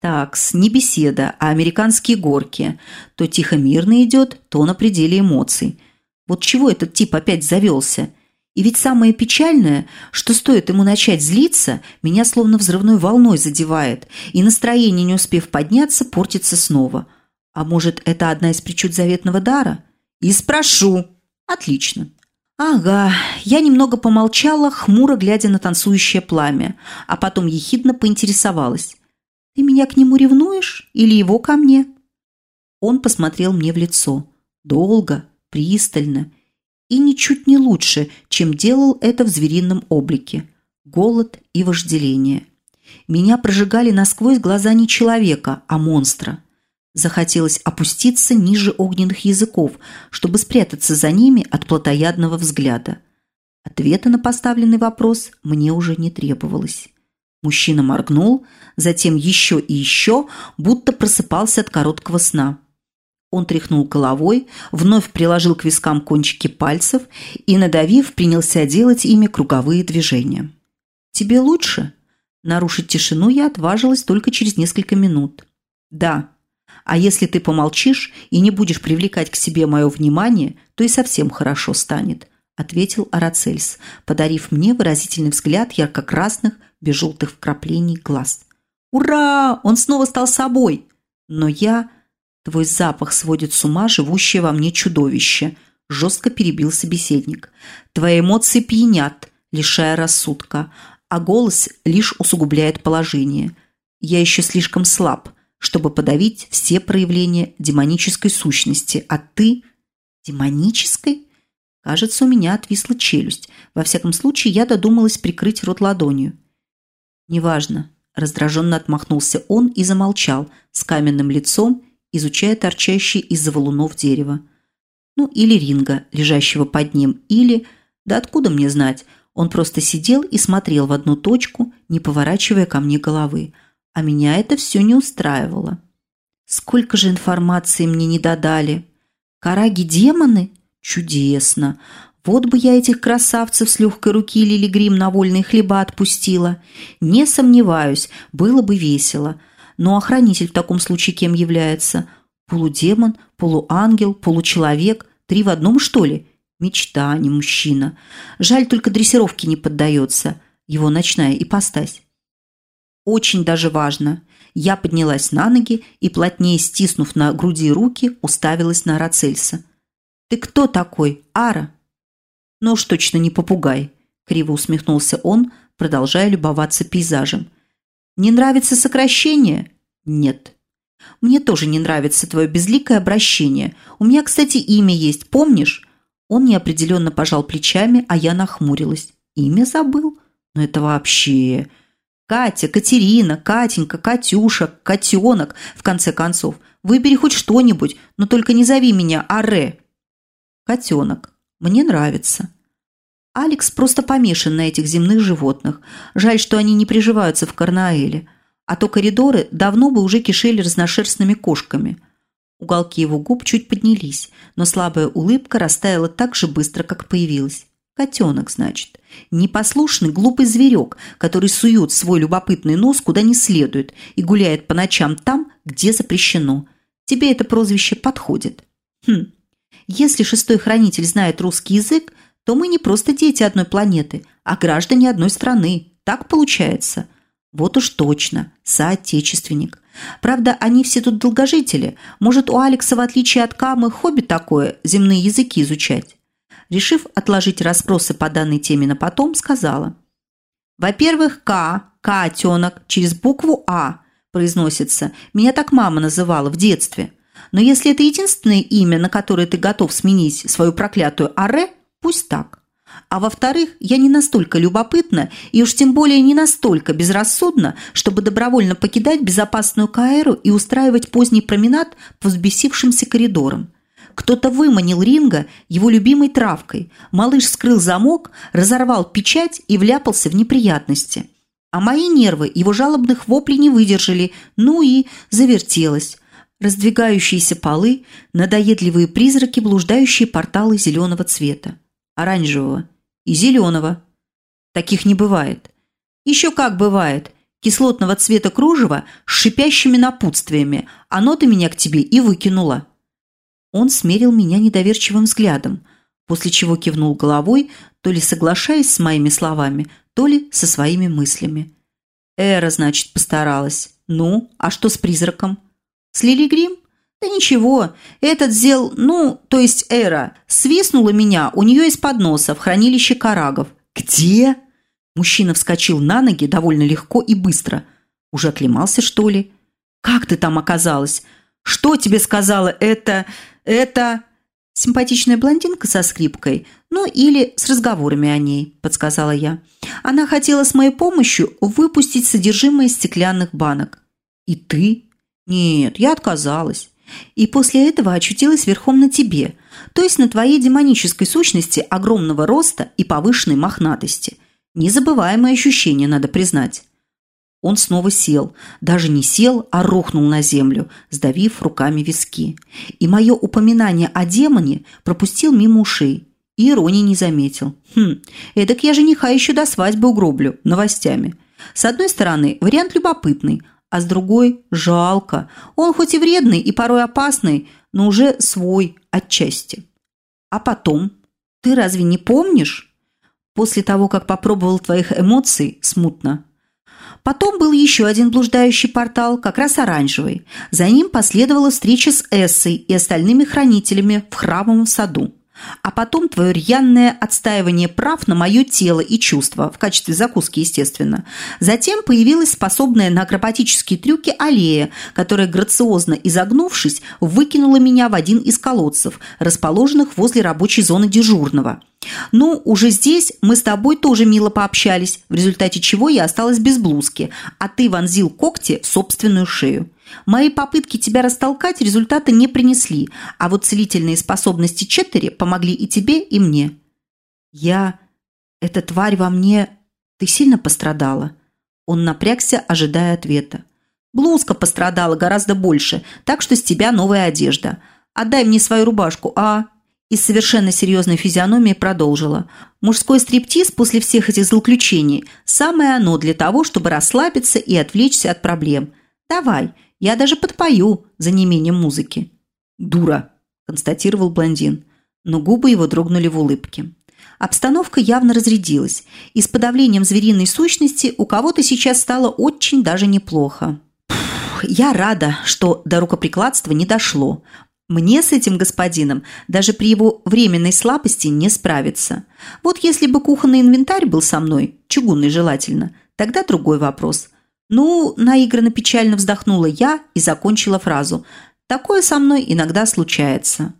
Такс, не беседа, а американские горки. То тихо-мирно идет, то на пределе эмоций. Вот чего этот тип опять завелся? И ведь самое печальное, что стоит ему начать злиться, меня словно взрывной волной задевает, и настроение, не успев подняться, портится снова. А может, это одна из причуд заветного дара? И спрошу. Отлично. Ага, я немного помолчала, хмуро глядя на танцующее пламя, а потом ехидно поинтересовалась. Ты меня к нему ревнуешь или его ко мне?» Он посмотрел мне в лицо. Долго, пристально и ничуть не лучше, чем делал это в зверином облике. Голод и вожделение. Меня прожигали насквозь глаза не человека, а монстра. Захотелось опуститься ниже огненных языков, чтобы спрятаться за ними от плотоядного взгляда. Ответа на поставленный вопрос мне уже не требовалось. Мужчина моргнул, затем еще и еще, будто просыпался от короткого сна. Он тряхнул головой, вновь приложил к вискам кончики пальцев и, надавив, принялся делать ими круговые движения. «Тебе лучше?» Нарушить тишину я отважилась только через несколько минут. «Да. А если ты помолчишь и не будешь привлекать к себе мое внимание, то и совсем хорошо станет», ответил Арацельс, подарив мне выразительный взгляд ярко-красных, без желтых вкраплений глаз. «Ура! Он снова стал собой!» Но я... Твой запах сводит с ума живущее во мне чудовище, жестко перебил собеседник. Твои эмоции пьянят, лишая рассудка, а голос лишь усугубляет положение. Я еще слишком слаб, чтобы подавить все проявления демонической сущности, а ты... Демонической? Кажется, у меня отвисла челюсть. Во всяком случае, я додумалась прикрыть рот ладонью. «Неважно», – раздраженно отмахнулся он и замолчал, с каменным лицом, изучая торчащие из-за валунов дерево. Ну, или ринга, лежащего под ним, или... Да откуда мне знать? Он просто сидел и смотрел в одну точку, не поворачивая ко мне головы. А меня это все не устраивало. Сколько же информации мне не додали. Караги-демоны? Чудесно. Вот бы я этих красавцев с легкой руки Лили Грим на вольные хлеба отпустила. Не сомневаюсь, было бы весело. Но охранитель в таком случае кем является? Полудемон, полуангел, получеловек? Три в одном, что ли? Мечта, а не мужчина. Жаль, только дрессировке не поддается. его ночная ипостась. Очень даже важно. Я поднялась на ноги и, плотнее стиснув на груди руки, уставилась на Арацельса. «Ты кто такой, Ара?» «Ну уж точно не попугай», – криво усмехнулся он, продолжая любоваться пейзажем. «Не нравится сокращение?» «Нет». «Мне тоже не нравится твое безликое обращение. У меня, кстати, имя есть, помнишь?» Он неопределенно пожал плечами, а я нахмурилась. «Имя забыл? Но это вообще...» Катя, Катерина, Катенька, Катюша, котенок, в конце концов. Выбери хоть что-нибудь, но только не зови меня Аре. Котенок. Мне нравится. Алекс просто помешан на этих земных животных. Жаль, что они не приживаются в Карнаэле. А то коридоры давно бы уже кишели разношерстными кошками. Уголки его губ чуть поднялись, но слабая улыбка растаяла так же быстро, как появилась. Котенок, значит. Непослушный глупый зверек, который сует свой любопытный нос куда не следует и гуляет по ночам там, где запрещено. Тебе это прозвище подходит. Хм. Если шестой хранитель знает русский язык, то мы не просто дети одной планеты, а граждане одной страны. Так получается. Вот уж точно. Соотечественник. Правда, они все тут долгожители. Может, у Алекса, в отличие от Камы, хобби такое – земные языки изучать решив отложить расспросы по данной теме на потом, сказала. «Во-первых, К, котенок, через букву А произносится. Меня так мама называла в детстве. Но если это единственное имя, на которое ты готов сменить свою проклятую Аре, пусть так. А во-вторых, я не настолько любопытна и уж тем более не настолько безрассудна, чтобы добровольно покидать безопасную Каэру и устраивать поздний променад по взбесившимся коридорам. Кто-то выманил Ринга его любимой травкой. Малыш скрыл замок, разорвал печать и вляпался в неприятности. А мои нервы его жалобных воплей не выдержали, ну и завертелось. Раздвигающиеся полы, надоедливые призраки, блуждающие порталы зеленого цвета, оранжевого и зеленого. Таких не бывает. Еще как бывает. Кислотного цвета кружева с шипящими напутствиями. Оно-то меня к тебе и выкинуло. Он смерил меня недоверчивым взглядом, после чего кивнул головой, то ли соглашаясь с моими словами, то ли со своими мыслями. Эра, значит, постаралась. Ну, а что с призраком? Слили грим? Да ничего, этот зел, ну, то есть Эра, свистнула меня у нее из-под носа в хранилище карагов. Где? Мужчина вскочил на ноги довольно легко и быстро. Уже оклемался, что ли? Как ты там оказалась? Что тебе сказала эта... это...» «Симпатичная блондинка со скрипкой, ну или с разговорами о ней», – подсказала я. «Она хотела с моей помощью выпустить содержимое стеклянных банок». «И ты?» «Нет, я отказалась. И после этого очутилась верхом на тебе, то есть на твоей демонической сущности огромного роста и повышенной мохнатости. Незабываемое ощущение, надо признать». Он снова сел. Даже не сел, а рухнул на землю, сдавив руками виски. И мое упоминание о демоне пропустил мимо ушей. И иронии не заметил. Хм, эдак я жениха еще до свадьбы угроблю новостями. С одной стороны, вариант любопытный, а с другой – жалко. Он хоть и вредный и порой опасный, но уже свой отчасти. А потом? Ты разве не помнишь? После того, как попробовал твоих эмоций, смутно, Потом был еще один блуждающий портал, как раз оранжевый. За ним последовала встреча с Эссой и остальными хранителями в храмовом саду. А потом твое рьяное отстаивание прав на мое тело и чувства, в качестве закуски, естественно. Затем появилась способная на акробатические трюки аллея, которая, грациозно изогнувшись, выкинула меня в один из колодцев, расположенных возле рабочей зоны дежурного. Ну, уже здесь мы с тобой тоже мило пообщались, в результате чего я осталась без блузки, а ты вонзил когти в собственную шею. Мои попытки тебя растолкать результата не принесли, а вот целительные способности Четтери помогли и тебе, и мне. Я... Эта тварь во мне... Ты сильно пострадала?» Он напрягся, ожидая ответа. «Блузка пострадала гораздо больше, так что с тебя новая одежда. Отдай мне свою рубашку, а...» и с совершенно серьезной физиономией продолжила. «Мужской стриптиз после всех этих злоключений – самое оно для того, чтобы расслабиться и отвлечься от проблем. Давай, я даже подпою за неимением музыки». «Дура», – констатировал блондин, но губы его дрогнули в улыбке. Обстановка явно разрядилась, и с подавлением звериной сущности у кого-то сейчас стало очень даже неплохо. Я рада, что до рукоприкладства не дошло. Мне с этим господином даже при его временной слабости не справиться. Вот если бы кухонный инвентарь был со мной, чугунный желательно, тогда другой вопрос. Ну, наигранно печально вздохнула я и закончила фразу. Такое со мной иногда случается.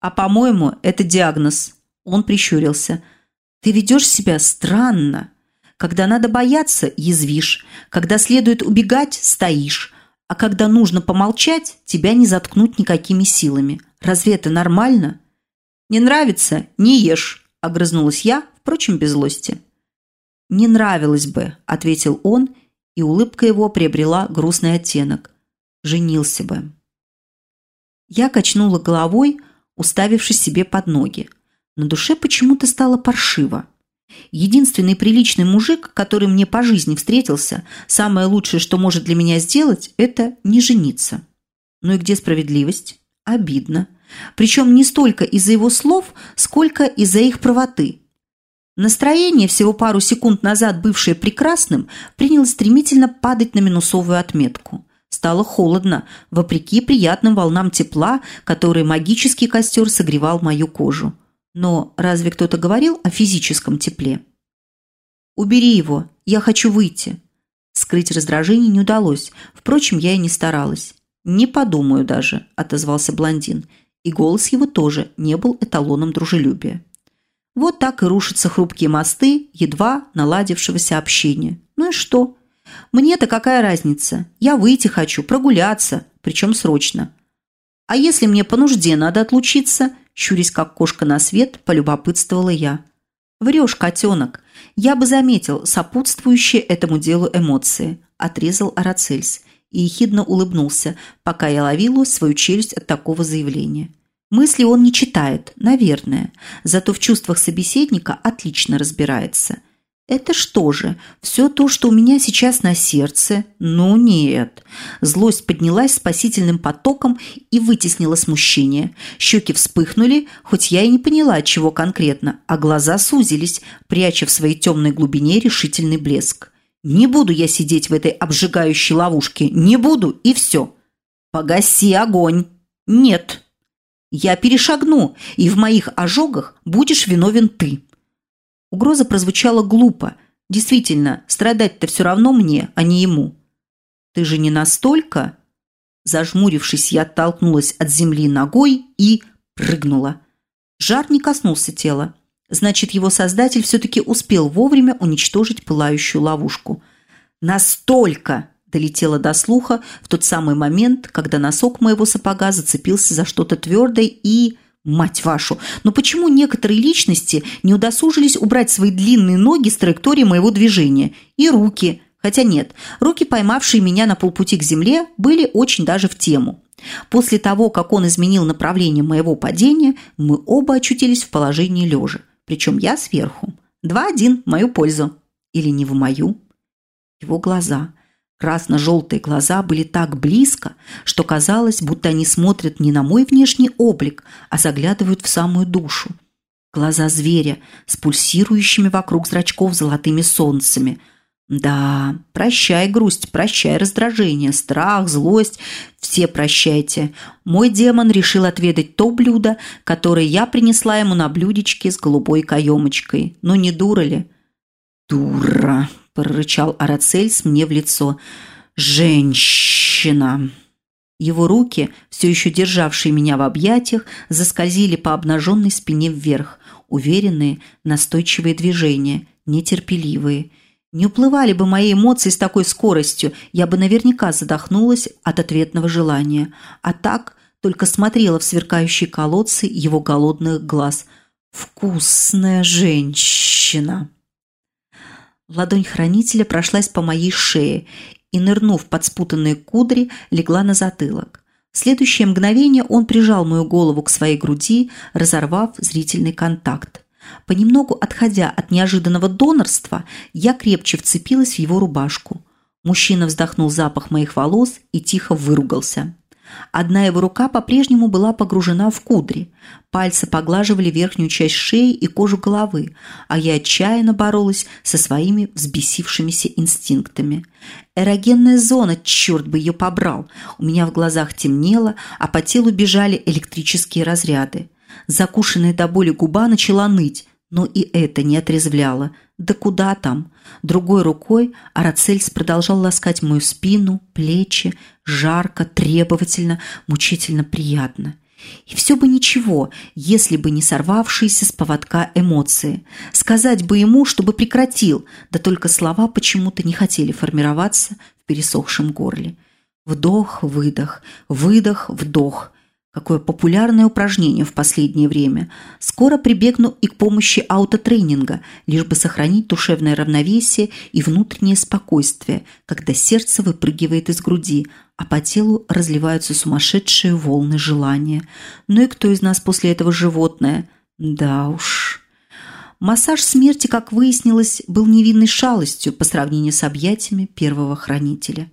А по-моему, это диагноз. Он прищурился. «Ты ведешь себя странно. Когда надо бояться, язвишь. Когда следует убегать, стоишь. А когда нужно помолчать, тебя не заткнуть никакими силами. Разве это нормально?» «Не нравится? Не ешь», – огрызнулась я, впрочем, без злости. «Не нравилось бы», – ответил он, и улыбка его приобрела грустный оттенок. «Женился бы». Я качнула головой, уставившись себе под ноги. На душе почему-то стало паршиво. Единственный приличный мужик, который мне по жизни встретился, самое лучшее, что может для меня сделать, это не жениться. Ну и где справедливость? Обидно. Причем не столько из-за его слов, сколько из-за их правоты. Настроение, всего пару секунд назад бывшее прекрасным, приняло стремительно падать на минусовую отметку. Стало холодно, вопреки приятным волнам тепла, которые магический костер согревал мою кожу. Но разве кто-то говорил о физическом тепле? «Убери его, я хочу выйти». Скрыть раздражение не удалось, впрочем, я и не старалась. «Не подумаю даже», – отозвался блондин, и голос его тоже не был эталоном дружелюбия. Вот так и рушатся хрупкие мосты едва наладившегося общения. Ну и что? Мне-то какая разница? Я выйти хочу, прогуляться, причем срочно. А если мне по нужде надо отлучиться – щурясь как кошка на свет, полюбопытствовала я. «Врешь, котенок. Я бы заметил сопутствующие этому делу эмоции», – отрезал Арацельс и ехидно улыбнулся, пока я ловила свою челюсть от такого заявления. Мысли он не читает, наверное, зато в чувствах собеседника отлично разбирается. Это что же, все то, что у меня сейчас на сердце? Ну нет. Злость поднялась спасительным потоком и вытеснила смущение. Щеки вспыхнули, хоть я и не поняла, чего конкретно, а глаза сузились, пряча в своей темной глубине решительный блеск. Не буду я сидеть в этой обжигающей ловушке, не буду, и все. Погаси огонь. Нет. Я перешагну, и в моих ожогах будешь виновен ты. Угроза прозвучала глупо. Действительно, страдать-то все равно мне, а не ему. «Ты же не настолько?» Зажмурившись, я оттолкнулась от земли ногой и прыгнула. Жар не коснулся тела. Значит, его создатель все-таки успел вовремя уничтожить пылающую ловушку. «Настолько!» – долетело до слуха в тот самый момент, когда носок моего сапога зацепился за что-то твердое и... Мать вашу, но почему некоторые личности не удосужились убрать свои длинные ноги с траектории моего движения? И руки. Хотя нет, руки, поймавшие меня на полпути к земле, были очень даже в тему. После того, как он изменил направление моего падения, мы оба очутились в положении лежа. Причем я сверху. Два-один в мою пользу. Или не в мою. Его глаза – Красно-желтые глаза были так близко, что казалось, будто они смотрят не на мой внешний облик, а заглядывают в самую душу. Глаза зверя с пульсирующими вокруг зрачков золотыми солнцами. Да, прощай грусть, прощай раздражение, страх, злость. Все прощайте. Мой демон решил отведать то блюдо, которое я принесла ему на блюдечке с голубой каемочкой. Ну не дура ли? Дура прорычал Арацельс мне в лицо. «Женщина!» Его руки, все еще державшие меня в объятиях, заскользили по обнаженной спине вверх, уверенные, настойчивые движения, нетерпеливые. Не уплывали бы мои эмоции с такой скоростью, я бы наверняка задохнулась от ответного желания. А так только смотрела в сверкающие колодцы его голодных глаз. «Вкусная женщина!» Ладонь хранителя прошлась по моей шее и, нырнув под спутанные кудри, легла на затылок. В следующее мгновение он прижал мою голову к своей груди, разорвав зрительный контакт. Понемногу отходя от неожиданного донорства, я крепче вцепилась в его рубашку. Мужчина вздохнул запах моих волос и тихо выругался. Одна его рука по-прежнему была погружена в кудри. Пальцы поглаживали верхнюю часть шеи и кожу головы, а я отчаянно боролась со своими взбесившимися инстинктами. Эрогенная зона, черт бы ее побрал. У меня в глазах темнело, а по телу бежали электрические разряды. Закушенная до боли губа начала ныть, но и это не отрезвляло. Да куда там? Другой рукой Арацельс продолжал ласкать мою спину, плечи, жарко, требовательно, мучительно приятно. И все бы ничего, если бы не сорвавшиеся с поводка эмоции. Сказать бы ему, чтобы прекратил, да только слова почему-то не хотели формироваться в пересохшем горле. Вдох, выдох, выдох, вдох. Какое популярное упражнение в последнее время. Скоро прибегну и к помощи аутотренинга, лишь бы сохранить душевное равновесие и внутреннее спокойствие, когда сердце выпрыгивает из груди, а по телу разливаются сумасшедшие волны желания. Ну и кто из нас после этого животное? Да уж. Массаж смерти, как выяснилось, был невинной шалостью по сравнению с объятиями первого хранителя.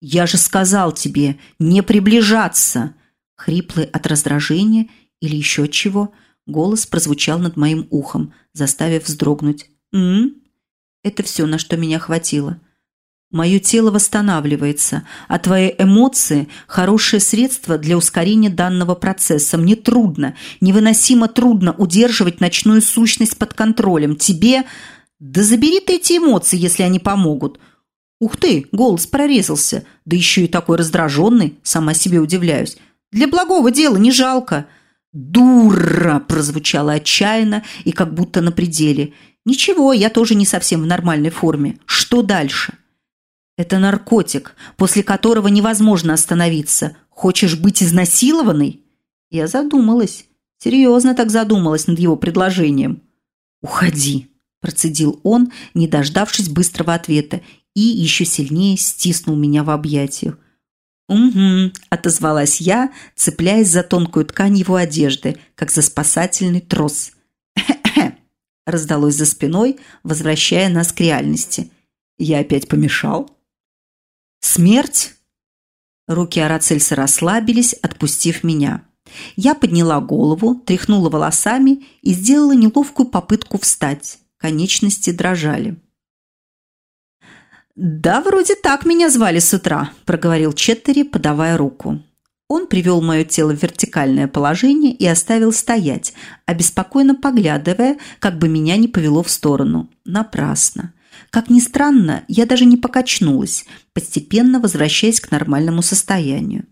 «Я же сказал тебе, не приближаться!» Хриплый от раздражения или еще чего, голос прозвучал над моим ухом, заставив вздрогнуть. «М? Это все, на что меня хватило. Мое тело восстанавливается, а твои эмоции – хорошее средство для ускорения данного процесса. Мне трудно, невыносимо трудно удерживать ночную сущность под контролем. Тебе… Да забери ты эти эмоции, если они помогут. Ух ты, голос прорезался, да еще и такой раздраженный, сама себе удивляюсь. Для благого дела не жалко». «Дура!» – прозвучало отчаянно и как будто на пределе. «Ничего, я тоже не совсем в нормальной форме. Что дальше?» «Это наркотик, после которого невозможно остановиться. Хочешь быть изнасилованной?» Я задумалась. Серьезно так задумалась над его предложением. «Уходи!» – процедил он, не дождавшись быстрого ответа, и еще сильнее стиснул меня в объятиях. «Угу», – отозвалась я, цепляясь за тонкую ткань его одежды, как за спасательный трос. раздалось за спиной, возвращая нас к реальности. Я опять помешал. «Смерть?» Руки Арацельса расслабились, отпустив меня. Я подняла голову, тряхнула волосами и сделала неловкую попытку встать. Конечности дрожали. «Да, вроде так меня звали с утра», – проговорил Четтери, подавая руку. Он привел мое тело в вертикальное положение и оставил стоять, обеспокоенно поглядывая, как бы меня не повело в сторону. Напрасно. Как ни странно, я даже не покачнулась, постепенно возвращаясь к нормальному состоянию.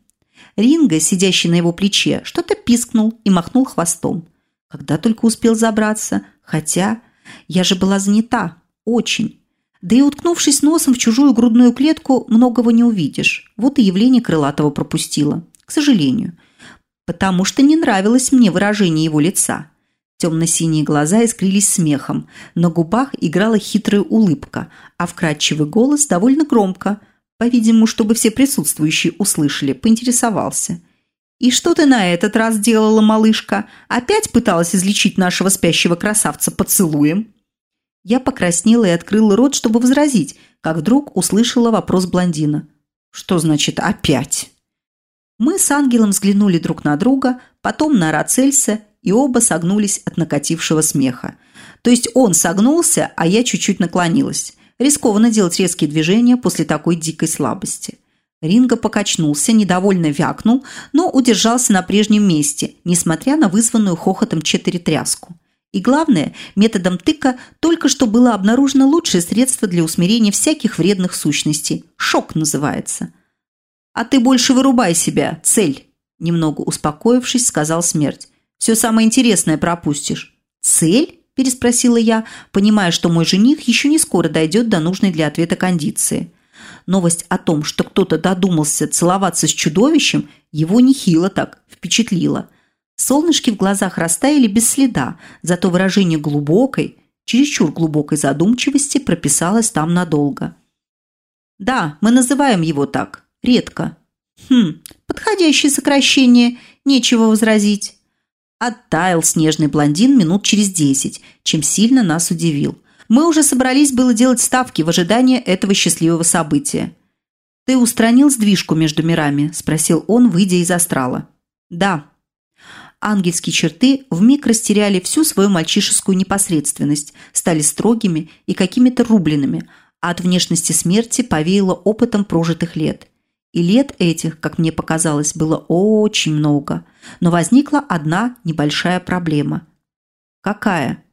Ринга, сидящий на его плече, что-то пискнул и махнул хвостом. Когда только успел забраться, хотя я же была занята, очень. Да и уткнувшись носом в чужую грудную клетку, многого не увидишь. Вот и явление Крылатого пропустила. К сожалению. Потому что не нравилось мне выражение его лица. Темно-синие глаза искрились смехом, на губах играла хитрая улыбка, а вкрадчивый голос довольно громко, по-видимому, чтобы все присутствующие услышали, поинтересовался. «И что ты на этот раз делала, малышка? Опять пыталась излечить нашего спящего красавца поцелуем?» Я покраснела и открыла рот, чтобы возразить, как вдруг услышала вопрос блондина. «Что значит «опять»?» Мы с ангелом взглянули друг на друга, потом на Рацельса, и оба согнулись от накатившего смеха. То есть он согнулся, а я чуть-чуть наклонилась. Рискованно делать резкие движения после такой дикой слабости. Ринго покачнулся, недовольно вякнул, но удержался на прежнем месте, несмотря на вызванную хохотом четыре тряску. И главное, методом тыка только что было обнаружено лучшее средство для усмирения всяких вредных сущностей. Шок называется. «А ты больше вырубай себя, цель!» Немного успокоившись, сказал смерть. «Все самое интересное пропустишь». «Цель?» – переспросила я, понимая, что мой жених еще не скоро дойдет до нужной для ответа кондиции. Новость о том, что кто-то додумался целоваться с чудовищем, его нехило так впечатлила – Солнышки в глазах растаяли без следа, зато выражение глубокой, чересчур глубокой задумчивости прописалось там надолго. «Да, мы называем его так. Редко». «Хм, подходящее сокращение, нечего возразить». Оттаял снежный блондин минут через десять, чем сильно нас удивил. Мы уже собрались было делать ставки в ожидании этого счастливого события. «Ты устранил сдвижку между мирами?» – спросил он, выйдя из астрала. «Да». Ангельские черты вмиг растеряли всю свою мальчишескую непосредственность, стали строгими и какими-то рубленными, а от внешности смерти повеяло опытом прожитых лет. И лет этих, как мне показалось, было очень много. Но возникла одна небольшая проблема. «Какая?»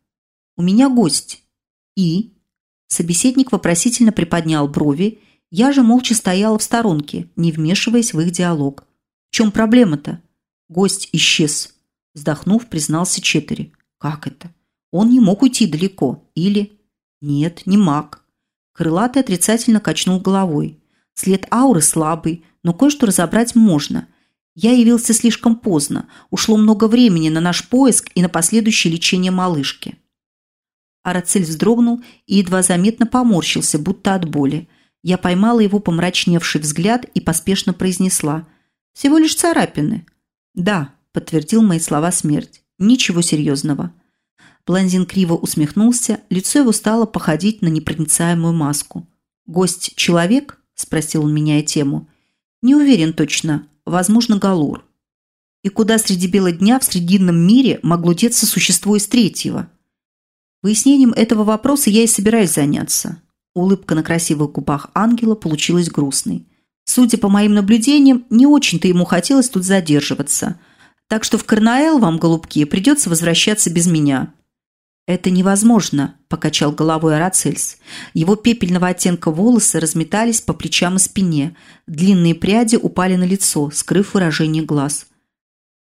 «У меня гость». «И?» Собеседник вопросительно приподнял брови, я же молча стояла в сторонке, не вмешиваясь в их диалог. «В чем проблема-то?» Гость исчез. Вздохнув, признался Четыре. «Как это? Он не мог уйти далеко. Или...» «Нет, не маг». Крылатый отрицательно качнул головой. След ауры слабый, но кое-что разобрать можно. Я явился слишком поздно. Ушло много времени на наш поиск и на последующее лечение малышки. Арацель вздрогнул и едва заметно поморщился, будто от боли. Я поймала его помрачневший взгляд и поспешно произнесла. «Всего лишь царапины». «Да», – подтвердил мои слова смерть. «Ничего серьезного». Блондин криво усмехнулся, лицо его стало походить на непроницаемую маску. «Гость – человек?» – спросил он, меняя тему. «Не уверен точно. Возможно, Галур». «И куда среди бела дня в срединном мире могло деться существо из третьего?» Выяснением этого вопроса я и собираюсь заняться. Улыбка на красивых губах ангела получилась грустной. Судя по моим наблюдениям, не очень-то ему хотелось тут задерживаться. Так что в Карнаэл вам, голубки, придется возвращаться без меня». «Это невозможно», – покачал головой Арацельс. Его пепельного оттенка волосы разметались по плечам и спине. Длинные пряди упали на лицо, скрыв выражение глаз.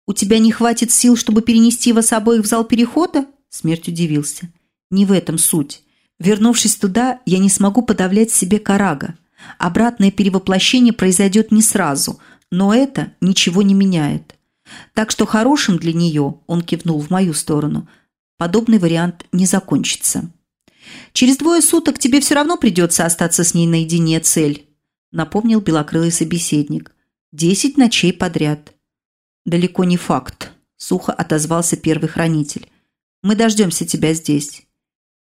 «У тебя не хватит сил, чтобы перенести вас обоих в зал перехода?» Смерть удивился. Не в этом суть. Вернувшись туда, я не смогу подавлять себе карага. Обратное перевоплощение произойдет не сразу, но это ничего не меняет. Так что хорошим для нее, он кивнул в мою сторону, подобный вариант не закончится. «Через двое суток тебе все равно придется остаться с ней наедине, цель», напомнил белокрылый собеседник. «Десять ночей подряд». «Далеко не факт», сухо отозвался первый хранитель. «Мы дождемся тебя здесь».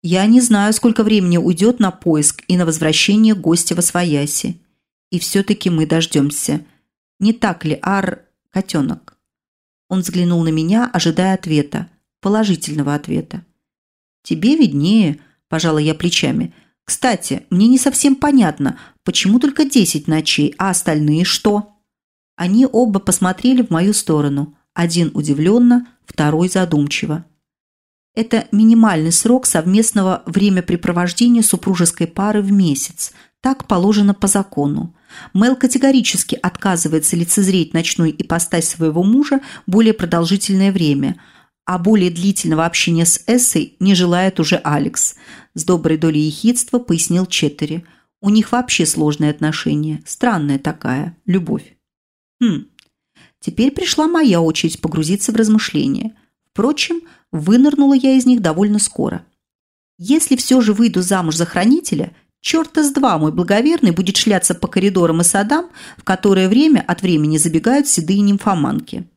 Я не знаю, сколько времени уйдет на поиск и на возвращение гостя во свояси. И все-таки мы дождемся. Не так ли, Ар... котенок?» Он взглянул на меня, ожидая ответа. Положительного ответа. «Тебе виднее», – пожала я плечами. «Кстати, мне не совсем понятно, почему только десять ночей, а остальные что?» Они оба посмотрели в мою сторону. Один удивленно, второй задумчиво. Это минимальный срок совместного времяпрепровождения супружеской пары в месяц. Так положено по закону. Мел категорически отказывается лицезреть ночной ипостась своего мужа более продолжительное время, а более длительного общения с Эссой не желает уже Алекс. С доброй долей ехидства пояснил Четтери. У них вообще сложные отношения. Странная такая. Любовь. Хм. Теперь пришла моя очередь погрузиться в размышления. Впрочем, Вынырнула я из них довольно скоро. Если все же выйду замуж за хранителя, черта с два мой благоверный будет шляться по коридорам и садам, в которое время от времени забегают седые нимфоманки.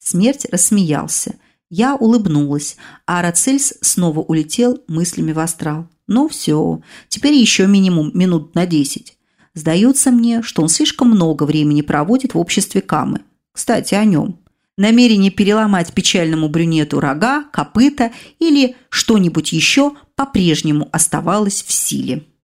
Смерть рассмеялся. Я улыбнулась, а Арацельс снова улетел мыслями в астрал. Ну все, теперь еще минимум минут на десять. Сдается мне, что он слишком много времени проводит в обществе Камы. Кстати, о нем. Намерение переломать печальному брюнету рога, копыта или что-нибудь еще по-прежнему оставалось в силе.